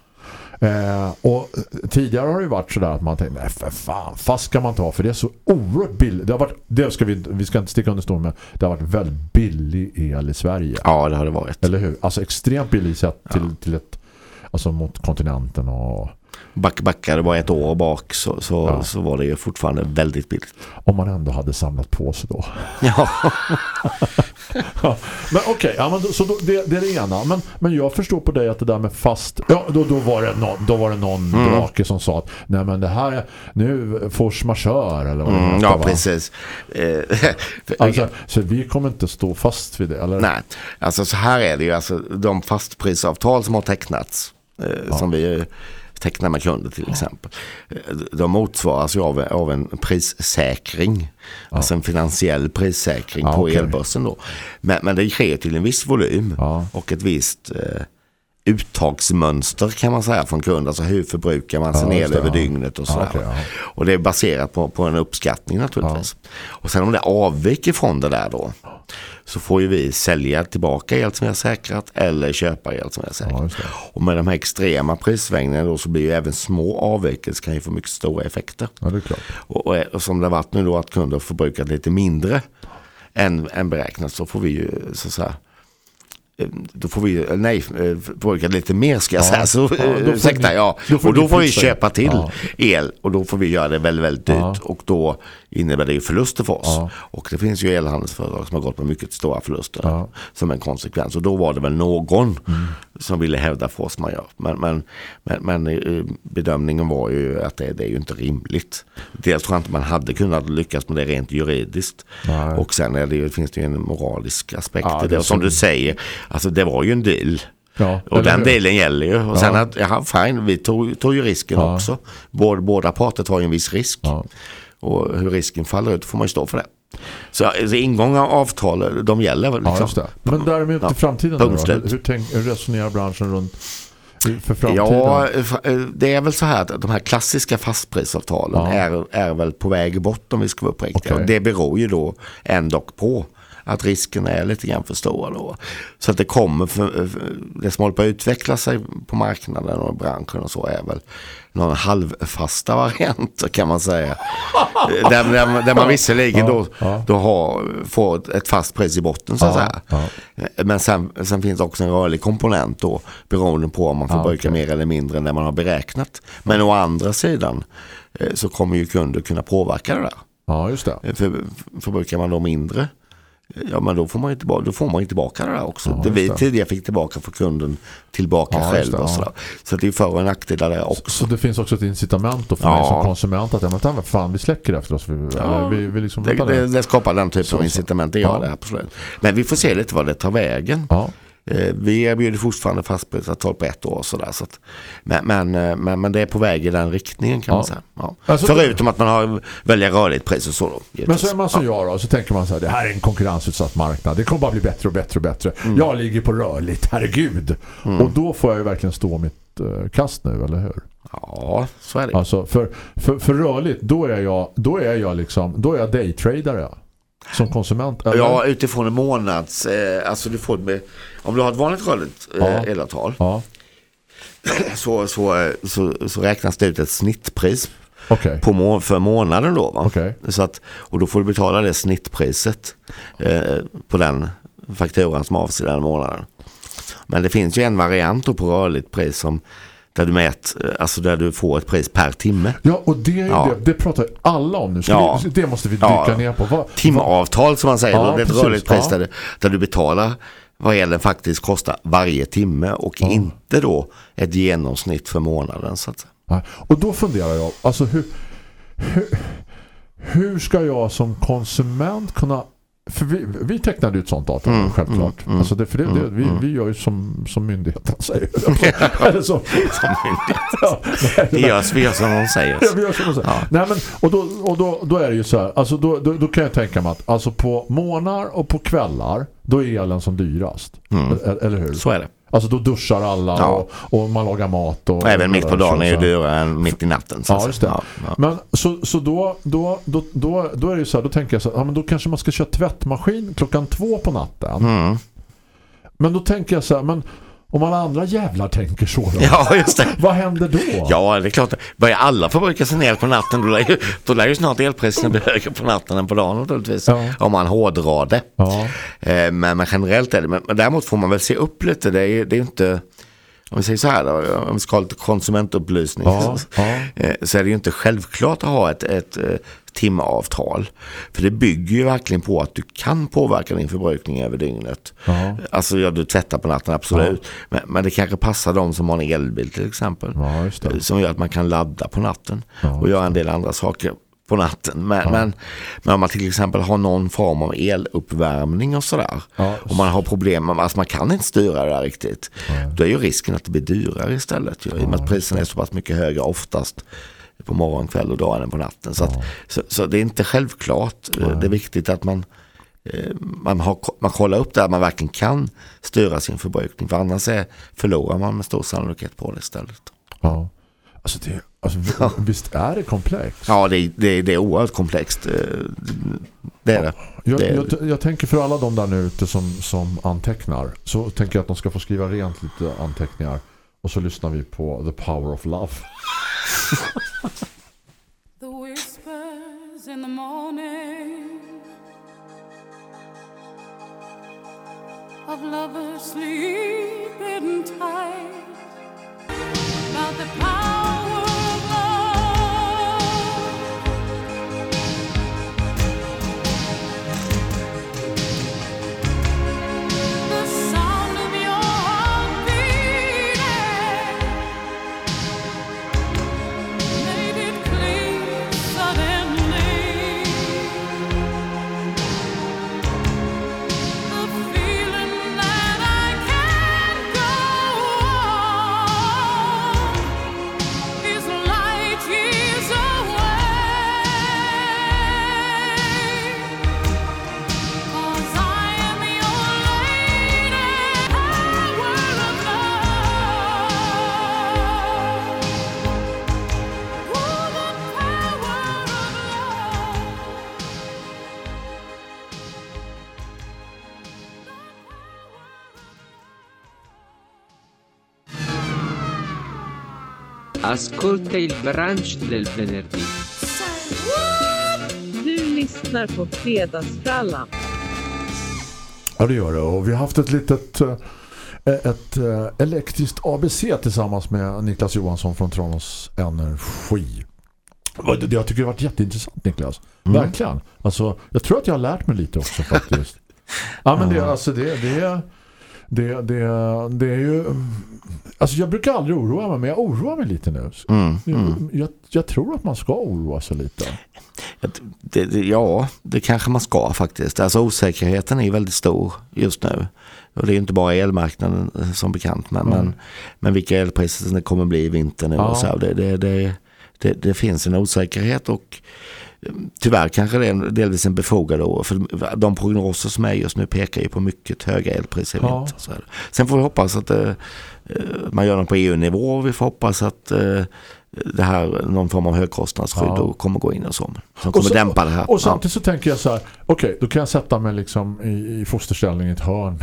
Eh, och tidigare har det ju varit sådär att man tänkte, nej för fan, fast ska man ta för det är så oerhört billigt. Det har varit, det ska vi, vi ska inte sticka under stol med, det har varit väldigt billig el i Sverige. ja, det har det varit. Eller hur? Alltså extremt billig sett till, till ett, alltså mot kontinenten och Back, backade bara ett år bak så, så, Ja. så var det ju fortfarande väldigt billigt. om man ändå hade samlat på sig då. Ja, Ja, men okej, ja, men då, så då, det, det är det ena. Men, men jag förstår på dig att det där med fast... Ja, då, då var det någon, då var det någon Mm. drake som sa att nej men det här är nu force majeure eller vad det mm, ja va? precis. Eh, Alltså, så vi kommer inte stå fast vid det, eller? Nej, alltså så här är det ju. Alltså, de fastprisavtal som har tecknats, eh, som vi tecknar med kunder till exempel, eh, de motsvaras ju av, av en prissäkring. Alltså en finansiell prissäkring Ja, på okej. elbörsen då. Men, men det sker till en viss volym Ja. och ett visst eh, uttagsmönster kan man säga från kund. Alltså hur förbrukar man sin Ja, el över ja. dygnet och sådär. ja. Och det är baserat på, på en uppskattning naturligtvis. Och sen om det avviker från det där då så får ju vi sälja tillbaka el som vi har säkrat eller köpa el som vi har säkrat. Och med de här extrema prissvängningarna då så blir ju även små avvikelser kan ju få mycket stora effekter. Och, och, och som det har varit nu då att kunder har förbrukat lite mindre än, än beräknat så får vi ju så att säga då får vi, eh, nej, eh, förbruka lite mer ska jag Ja, säga. Så, ja, då får eh, ursäkta, ja. och då får vi köpa till Ja. el och då får vi göra det väldigt, väldigt dyrt Ja. och då innebär det ju förluster för oss. Ja. Och det finns ju elhandelsföretag som har gått med mycket stora förluster. Mm. som en konsekvens. Och då var det väl någon som ville hävda majeure. Men, men, men, men eh, bedömningen var ju att det, det är ju inte rimligt. Dels tror jag inte man hade kunnat lyckas med det rent juridiskt. Nej. Och sen är det ju, finns det ju en moralisk aspekt Ja, i det. Och som du säger, alltså det var ju en deal. Ja, Och den delen gäller ju. Och Ja. sen att, ja fine, vi tog, tog ju risken Ja. också. Båda, båda parter tar ju en viss risk. Och hur risken faller ut får man ju stå för det. Så alltså, ingånga avtal, de gäller Ja, liksom. det. Men däremot Ja. till framtiden nu då? Punkt Hur, hur, tänk, hur resonerar branschen runt för framtiden? Ja, eh, det är väl så här att de här klassiska fastprisavtalen Ja. är, är väl på väg bort om vi ska vara uppriktiga. Och Det beror ju då ändå på att risken är lite grann för stora då. Så att det kommer, för, för, det som håller på att utveckla sig på marknaden och branschen och så är väl någon halvfasta variant kan man säga. där, där, där man visserligen då, då har, får ett- fast pris i botten så att säga. Men sen, sen finns också en rörlig komponent då beroende på om man förbrukar mer eller mindre än det man har beräknat. Men å andra sidan eh, så kommer ju kunder kunna påverka det där. Ja, just det. För, förbrukar man då mindre, ja men då får man ju tillbaka, då får man ju tillbaka det där också. Ja, det vi det. tidigare fick tillbaka för kunden tillbaka Ja, själv det, och ja. sådär. Så det är för och nackdelar där också. Så det finns också ett incitament då för Ja. mig som konsument att ja, men fan, fan, vi släcker efter oss. Vi, eller, vi, vi liksom Det, det, det skapar den typen Så, av incitament, det gör Ja. det absolut. Men vi får se lite vad det tar vägen. Ja. Eh, Vi erbjuder fortfarande fastprisavtal på ett år. och Sådär, så att, men, men, eh, men, men det är på väg i den riktningen kan Ja. man säga. Ja. Alltså- Förutom att man har välja rörligt pris och så. Då, Men så är man som jag då, så tänker man så här, det här är en konkurrensutsatt marknad. Det kommer bara bli bättre och bättre och bättre. Mm. Jag ligger på rörligt, herregud. Och då får jag ju verkligen stå mitt eh, kast nu, eller hur? Ja, så är det. Alltså för, för, för rörligt, då är jag, då är jag liksom, då är jag daytradare. Som konsument? Eller? Ja, utifrån en månads... Eh, alltså du får med, om du har ett vanligt rörligt eh, Ja. elavtal Ja, så, så, eh, så, så räknas det ut ett snittpris okej. på må, för månaden då. Va? Okej. Så att, och då får du betala det snittpriset eh, på den fakturan som avser den månaden. Men det finns ju en variant på rörligt pris som där du mät, eh, alltså där du får ett pris per timme. Ja, och det, är Ja. det, det pratar alla om nu. Så Ja. det, det måste vi dyka Ja. ner på. Vad, Timavtal som man säger, Ja, det är ett rörligt pris där, där du betalar vad elen faktiskt kostar varje timme och inte då ett genomsnitt för månaden. Så att. Och då funderar jag, alltså hur, hur, hur ska jag som konsument kunna för vi, vi tecknade ut sånt avtal, Mm, självklart. Alltså det, för det, det, vi, vi gör ju som, som myndigheten säger. Eller så. ja, nej, det görs, vi gör som de säger. Ja, vi gör som de säger. Nej, men, och då, och då, då är det ju så här, alltså då, då, då kan jag tänka mig att alltså på morgnar och på kvällar, då är elen som dyrast. Eller, eller hur? Mm. Så är det. Alltså då duschar alla Ja. och, och man lagar mat. Och, även mitt på dagen är ju dyrare än mitt i natten. Så Ja, just det. Ja, ja. Men så, så då, då, då, då, då är det ju så här, då tänker jag så här, ja, men då kanske man ska köra tvättmaskin klockan två på natten. Mm. Men då tänker jag så här, men om alla andra jävlar tänker så då, ja, just det. vad händer då? Ja, det är klart. Börjar alla förbruka sin el på natten då lär ju, då lär ju snart elpriserna bli högre på natten än på dagen naturligtvis. Ja. Om man hårdrar det. Ja. Eh, Men, men generellt är det. Men, men däremot får man väl se upp lite. Det är ju det är ju inte... Om vi säger så här då, om vi ska ha lite konsumentupplysning. Ja, ja. eh, Så är det ju inte självklart att ha ett, ett eh, timavtal. För det bygger ju verkligen på att du kan påverka din förbrukning över dygnet. Ja. Alltså ja, du tvättar på natten, absolut. Men, men det kanske passar de som har en elbil till exempel. Som gör att man kan ladda på natten och göra en del andra saker på natten. Men, men, men om man till exempel har någon form av eluppvärmning och sådär. Ja. Och man har problem, med- alltså man kan inte styra det där riktigt. Då är ju risken att det blir dyrare istället. Ju, I och med att priserna är så pass mycket högre oftast på morgon, kväll och dag än på natten. Så, att, så, så det är inte självklart. Det är viktigt att man eh, man, har, man kollar upp där man verkligen kan styra sin förbrukning. För annars är, förlorar man med stor sannolikhet på det istället. Ja. Alltså, det, alltså vi- visst är det komplext? Ja, det, är- det, det är oerhört komplext. eh, Det är det. Jag, det är, jag, jag tänker för alla de där nu ute som, som antecknar så tänker jag att de ska få skriva rent lite anteckningar och så lyssnar vi på The Power of Love. The whispers in the morning of lovers sleeping tight about the power Ascolta il brunch del venerdì. Du lyssnar på Fredagsfrallan. Ja, det gör det. Och vi har haft ett litet eh, ett eh, elektriskt ABC tillsammans med Niklas Johansson från Tranås Energi. Jag tycker det har varit jätteintressant Niklas. Verkligen. Alltså, jag tror att jag har lärt mig lite också faktiskt. ja, men det, alltså det, det, det, det, det är ju... Alltså jag brukar aldrig oroa mig, men jag oroar mig lite nu. Mm, mm. Jag, jag tror att man ska oroa sig lite. Det, det, ja, det kanske man ska faktiskt. Alltså osäkerheten är väldigt stor just nu. Och det är inte bara elmarknaden eh, som bekant. Men, Mm. men, men vilka elpriser det kommer bli i vinter nu. Ja. Och så det, det, finns en osäkerhet och tyvärr kanske det är delvis en befogad oro. För de prognoser som är just nu pekar ju på mycket höga elpriser i Ja. vinter. Sen får vi hoppas att eh, eh, man gör något på EU-nivå vi får hoppas att eh, det här, någon form av högkostnadsskydd Ja. kommer gå in och så. Som Och kommer så- dämpa det här. Och samtidigt så tänker jag så här, okej, då kan jag sätta mig liksom i, i fosterställning i ett hörn.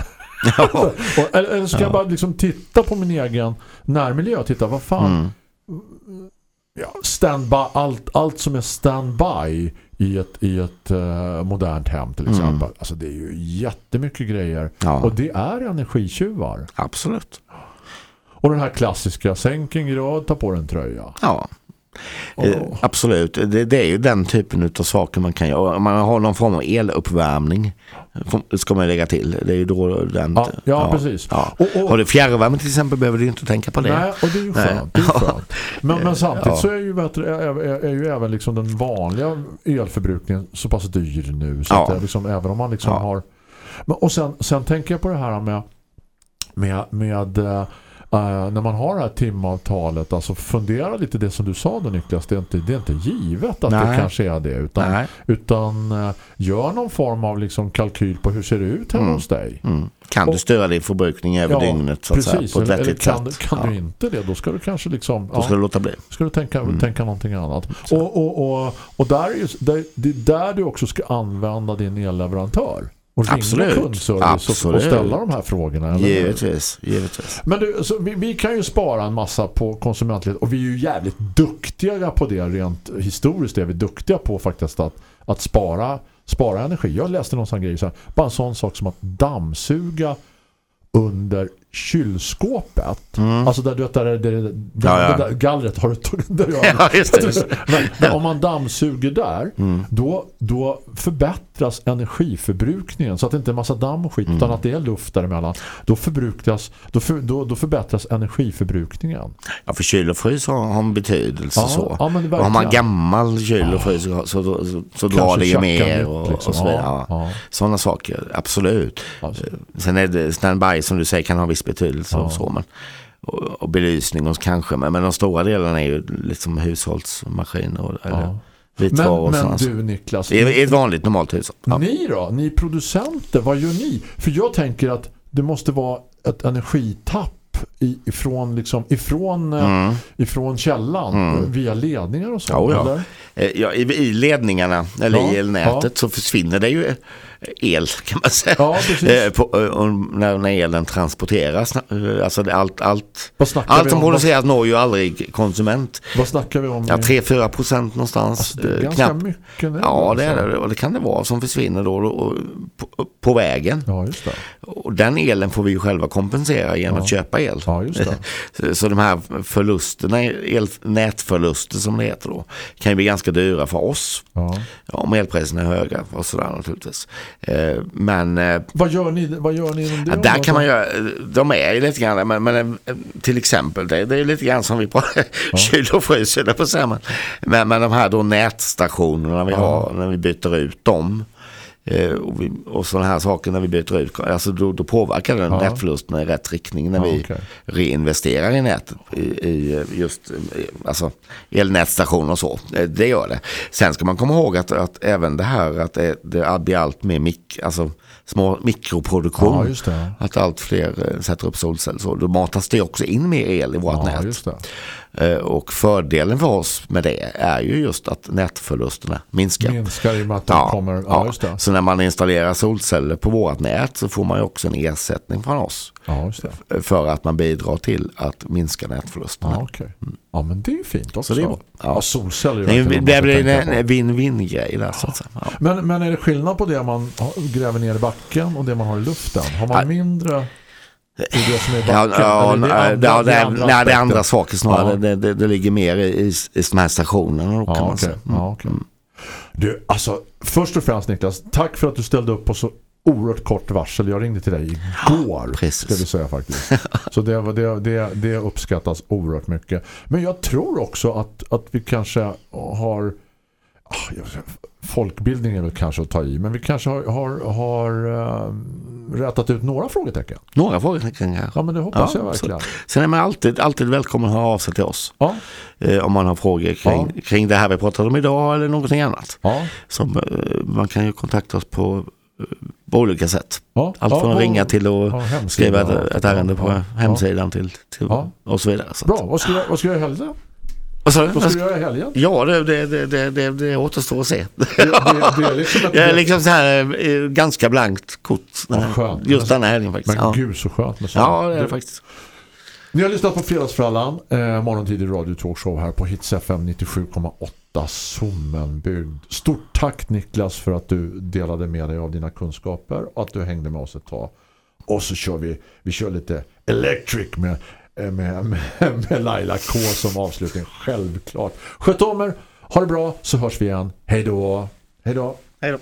Ja. eller, eller ska jag Ja. bara liksom titta på min egen närmiljö och titta, vad fan Mm. Ja, standby, allt, allt som är standby i ett, i ett eh, modernt hem till exempel. Mm. Alltså det är ju jättemycket grejer. Ja. Och det är energitjuvar. Absolut. Och den här klassiska, sänk en grad, ta på en tröja. Ja. Eh, absolut, det, det är ju den typen av saker man kan göra. Om man har någon form av eluppvärmning ska man lägga till. Det är ju då den... Ja, ja, precis. Ja. Och- och- Har du fjärrvärme till exempel behöver du inte tänka på det. Nej, och det är ju skönt. Det är skönt. Men, men samtidigt Ja. så är ju, är, är, ju även liksom den vanliga elförbrukningen så pass dyr nu. Så Ja. att liksom, även om man liksom Ja. har... Men, och sen, sen tänker jag på det här med, med, med eh, när man har det här timavtalet, alltså fundera lite det som du sa då Niklas, det är inte, det är inte givet att det Nej. kanske är det utan, Nej. utan eh, gör någon form av liksom kalkyl på hur ser det ut hemma Mm. hos dig. Mm. Kan du Och- styra din förbrukning över dygnet så att säga, på ett vettigt kan, sätt? kan ja. du inte det, då ska du kanske liksom... Då ska du låta bli. ska du tänka, Mm. tänka någonting annat. Och, och, och, och där är ju, där, det är där du också ska använda din elleverantör. Och ringa Absolut. kundservice och, och Absolut. ställa de här frågorna. eller? Givetvis, givetvis. Men du, så vi, vi kan ju spara en massa på konsumentled och vi är ju jävligt duktiga på det rent historiskt är vi duktiga på faktiskt att, att spara, spara energi. Jag läste någon sån grej så här, bara en sån sak som att dammsuga under kylskåpet. Mm. Alltså där du vet där, där, där, Ja, ja. där gallret har du där Ja, just det, just det. men, men om man dammsuger där Mm. då, då förbättras energiförbrukningen så att det inte är massa damm och skit Mm. utan att det är luft däremellan. Då, förbrukas, då, för, då, då förbättras energiförbrukningen. Ja, för kyl och frys har, har en betydelse Ja, så. ja, men har man gammal kyl och frys så, så, så, så, drar det ju mer och, liksom. och så vidare. Sådana saker, absolut. Alltså. Sen är det standby som du säger kan ha viss betydelse och så. Men, och, och belysning och kanske. Men, men de stora delarna är ju liksom hushållsmaskiner eller Ja. Men, men du Niklas, I, I ett vanligt normalt hushåll. Ja. ni då? Ni producenter, vad gör ni? För jag tänker att det måste vara ett energitapp ifrån, liksom, ifrån, eh, Mm. ifrån källan Mm. via ledningar och så. Ja, ja. Eh, Ja, i, I ledningarna eller Ja, i elnätet ja. så försvinner det ju el kan man säga. Ja. Eh, på, eh, när, när elen transporteras. eh, Alltså allt, allt, allt som om? produceras når ju aldrig konsument. Vad snackar vi om? Ja, i- 3-4 procent någonstans. Alltså, det är ganska knappt. mycket nu. Ja, det är alltså. det. Och det kan det vara som försvinner då, då på, på vägen. Ja, just det. Och den elen får vi ju själva kompensera genom Ja. att köpa el. Ja, just det. Så, de här förlusterna, el, nätförluster som det heter då, kan ju bli ganska dyra för oss. Ja, om elpriserna är höga och sådär naturligtvis. Eh, men eh, Vad gör ni, vad gör ni inom det? ja, där kan man göra, de är ju lite grann, men, men eh, till exempel, det, det är lite grann som vi pratar, kyl och frys, på men, men, men de här då nätstationerna vi Ja. har, när vi byter ut dem, eh, och, vi, och sådana här saker när vi byter ut, alltså då, då påverkar den Ja. nätförlusterna i rätt riktning när Ja, vi okej. reinvesterar i nätet, i, i just alltså, elnätstationer och så. Eh, Det gör det. Sen ska man komma ihåg att, att även det här att det, det blir allt mer mik, alltså, små mikroproduktion. Ja. Att allt fler eh, sätter upp solceller. Så då matas det också in mer el i vårt nät. Eh, Och fördelen för oss med det är ju just att nätförlusterna minskar. Minskar i och med att Ja, kommer... Ja, ja. just det. Så när man installerar solceller på vårt nät så får man ju också en ersättning från oss. Ja. För att man bidrar till att minska nätförlusterna. Ja, okej. Ja, men det är ju fint också. Så det är bra. ja. Solceller är Det, det blir en på. win-win-grej där så. Men, men är det skillnad på det man gräver ner i backen och det man har i luften? Har man Ja. Mindre i det som är Ja, backen? ja, ja, är det andra- det, är, andra nej, det är andra saker snarare. Det, det, det ligger mer i, i, de här stationerna då, kan man okej. säga. Mm. Okej. Du, alltså, först och främst Niklas, tack för att du ställde upp på så oerhört kort varsel. Jag ringde till dig igår, precis. ska vi säga faktiskt. Så det, det, det, det uppskattas oerhört mycket. Men jag tror också att, att vi kanske har ah, jag vet inte, folkbildning är väl kanske att ta i, men vi kanske har, har, har äh, rättat ut några frågetecken. Några frågor kanske. Ja, men det hoppas Ja, jag verkligen. Sen är man alltid, alltid välkommen att höra av sig till oss. Ja, Eh, om man har frågor kring, kring det här vi pratade om idag eller någonting annat. ja, Som, eh, man kan ju kontakta oss på, eh, på olika sätt. ja. Allt ja, från att ringa till ja, att skriva ett, ett ärende på ja, hemsidan till, till Ja. och så vidare. Så Bra, vad ska jag, vad ska jag hellre? Du? Vad ska du göra i helgen? Ja, det, det, det, det, det, återstår att se. Det, det, det är liksom ett, Jag är liksom så här eh, ganska blankt kort den Ja, här, skönt. just den här helgen faktiskt. Men Ja. gud så skönt med sånt. ja, det är det faktiskt. Ni har lyssnat på Fredagsfrallan, eh, morgontidig radio talkshow här på Hits FM 97,8 Sommenbygd. Stort tack Niklas för att du delade med dig av dina kunskaper och att du hängde med oss ett tag. Och så kör vi, vi kör lite Electric med, med, med, med Laila K som avslutning, självklart. Sköt om er, ha det bra så hörs vi igen. Hej då! Hej då! Hej då.